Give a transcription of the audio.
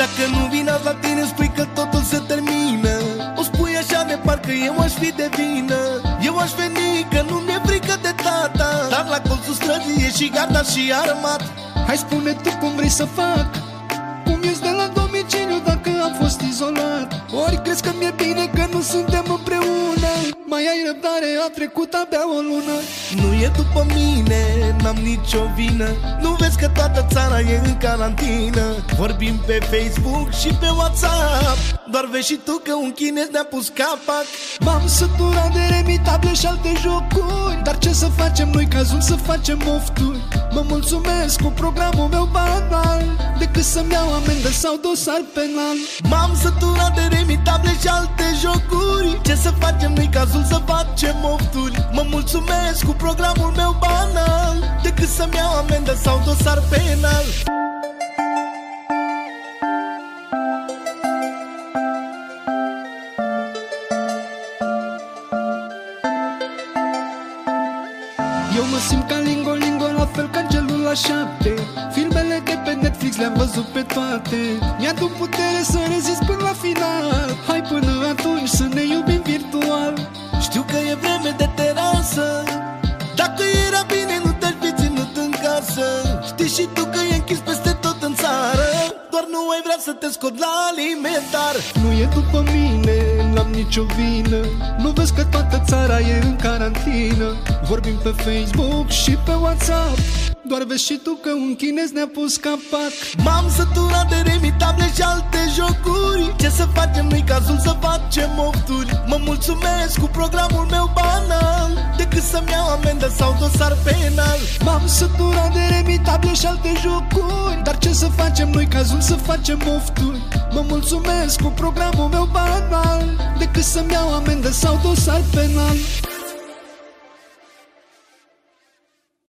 Dacă nu vin azi la tine spui că totul se termină. O spui așa de parcă eu aș fi de vină. Eu aș veni că nu mi-e frică de tata. Dar la colțul străzii e și gata și armat. Hai spune tu cum vrei să fac. Cum ești de la domiciliu dacă am fost izolat? Ori crezi că mi-e bine Mai ai răbdare, a trecut abia o lună. Nu e după mine, n-am nicio vină. Nu vezi că toată țara e în carantină. Vorbim pe Facebook și pe WhatsApp. Doar vezi și tu că un chinez ne-a pus capac. M-am săturat de remitable și alte jocuri Dar ce să facem noi cazul să facem mofturi Mă mulțumesc cu programul meu banal. Decât să-mi iau amendă sau dosar penal. M-am săturat de remitable și alte jocuri. Ce să facem noi cazul să facem mofturi Mă mulțumesc cu programul meu banal. Decât să-mi iau amendă sau dosar penal Eu mă simt ca Lingo Lingo la fel ca gelul la șapte. Filmele de pe Netflix le-am văzut pe toate. Mi-adu putere să rezist până la final. Hai până atunci să ne iubim virtual. Știu că e vreme de terasă Dacă era bine nu te-aș fi ținut în casă. Știi și tu că e închis peste tot în țară. Doar nu ai vrea să te scot la alimentar. Nu e după mine, n-am nicio vină. Nu vezi că toată țara e în carantină. Vorbim pe Facebook și pe WhatsApp. Doar vezi și tu că un chinez ne-a pus capac. M-am săturat de remitable și alte jocuri. Ce să facem noi cazul să facem mofturi Mă mulțumesc cu programul meu banal. Decât să-mi iau amendă sau dosar penal. M-am săturat de remitable și alte jocuri Dar ce să facem noi cazul să facem mofturi Mă mulțumesc cu programul meu banal Decât să-mi iau amendă sau dosar penal